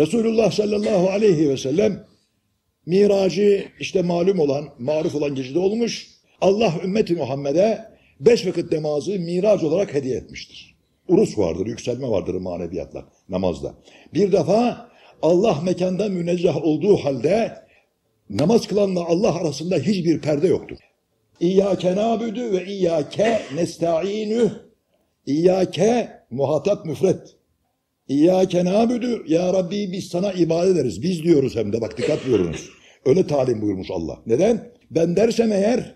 Resulullah sallallahu aleyhi ve sellem miracı işte malum olan, maruf olan gecede olmuş. Allah ümmeti Muhammed'e beş vakit namazı miraç olarak hediye etmiştir. Urus vardır, yükselme vardır maneviyatla, namazda. Bir defa Allah mekanda münezzeh olduğu halde namaz kılanla Allah arasında hiçbir perde yoktur. İyyâke nâbüdü ve iyyâke nesta'inü. İyyâke muhatap müfret. İyyâke nâbüdü ya Rabbi biz sana ibadet ederiz. Biz diyoruz hem de bak dikkat buyurunuz. Öyle talim buyurmuş Allah. Neden? Ben dersem eğer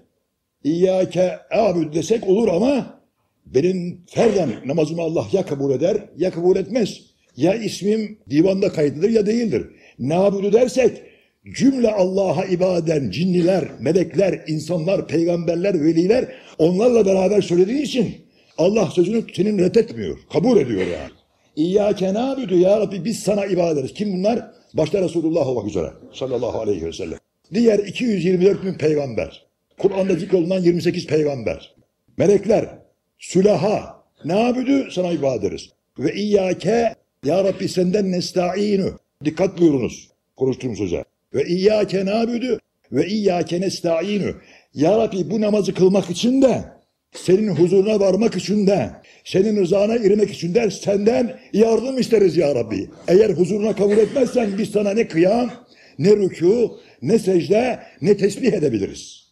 İyyâke abüd desek olur ama benim ferden namazımı Allah ya kabul eder ya kabul etmez. Ya ismim divanda kayıtlıdır ya değildir. Nabüdü dersek cümle Allah'a ibadet eden cinniler, melekler, insanlar, peygamberler, veliler onlarla beraber söylediği için Allah sözünü senin reddetmiyor. Kabul ediyor yani. İyyâke nâbüdü ya Rabbi biz sana ibadet ederiz. Kim bunlar? Başta Resulullah olmak üzere sallallahu aleyhi ve sellem. Diğer 224 bin peygamber. Kur'an'da zikrolunan 28 peygamber. Melekler, sülaha, nâbüdü sana ibadet ederiz. Ve iyyâke ya Rabbi senden nesta'inu. Dikkat buyurunuz konuştuğum söze. Ve iyyâke nâbüdü ve iyyâke nesta'inu. Ya Rabbi bu namazı kılmak için de senin huzuruna varmak için de senin rızana girmek için de senden yardım isteriz ya Rabbi. Eğer huzuruna kabul etmezsen biz sana ne kıyam, ne rükû, ne secde, ne tesbih edebiliriz.